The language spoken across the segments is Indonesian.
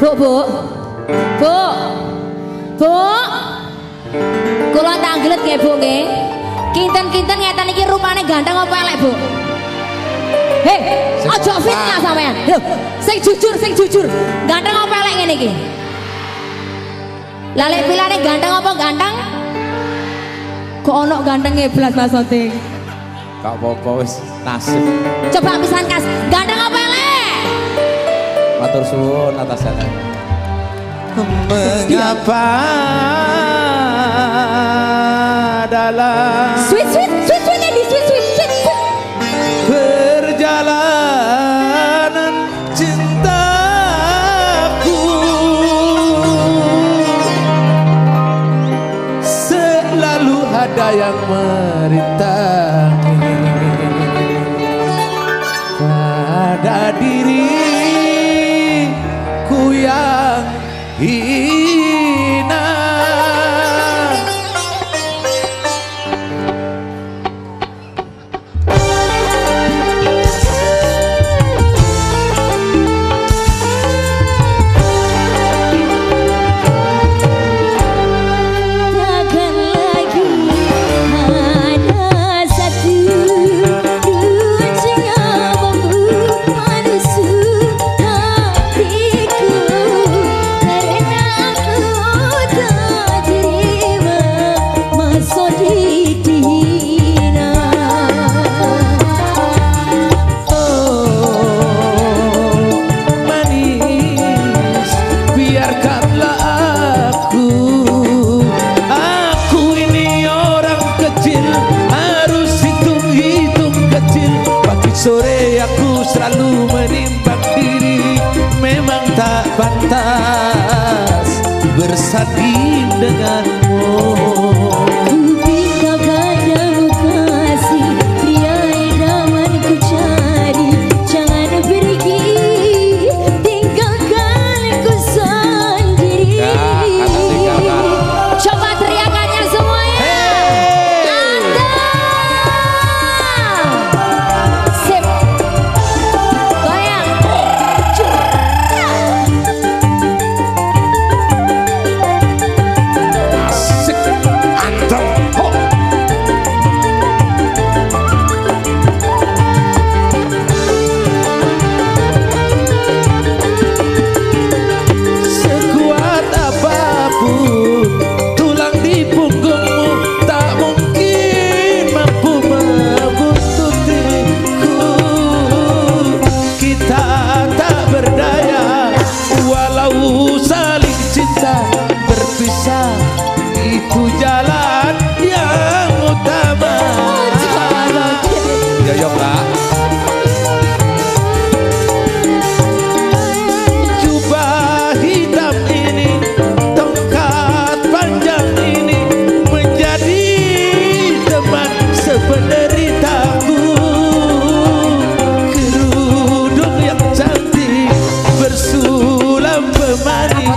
Bu. Bu. Bu. Kula tanggelet nggih Bu nggih. Kinten-kinten ngeten iki rupane ganteng apa elek Bu? Hei, aja fitnah sampean. Lho, sing jujur, sing jujur. Ganteng apa elek ngene iki? Lah lek pilane ganteng apa ganteng? Kok ono gantenge blas Mas Oting? Gak apa-apa wis nasib. Coba pisan kas, ganteng apa? Matur suwun atas sana. Mengapa dalam Sweet sweet sweet sweet Edi, sweet sweet sweet sweet. perjalanan cintaku selalu ada yang merintangi pada diriku pantas bersanding denganmu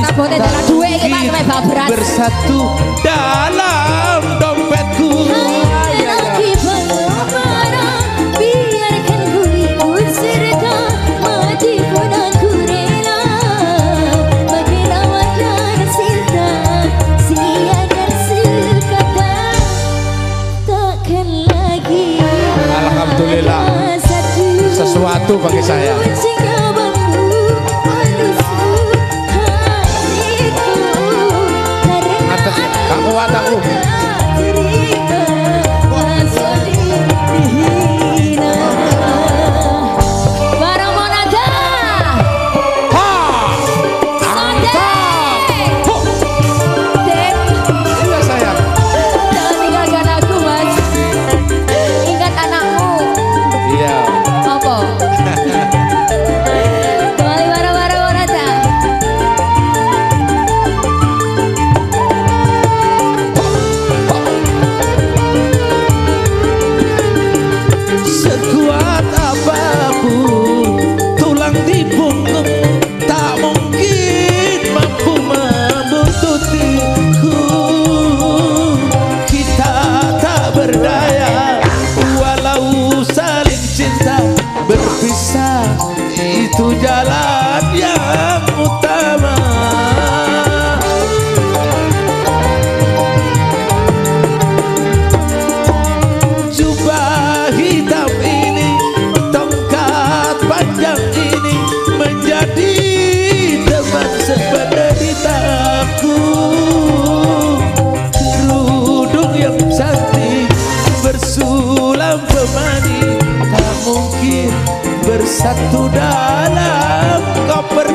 tak dalam iki, Pak, mungkin sampai babras. Bersatu dalam dompetku. Lagi pengembara Biarkan ku dalam pemani Tak mungkin bersatu dalam koper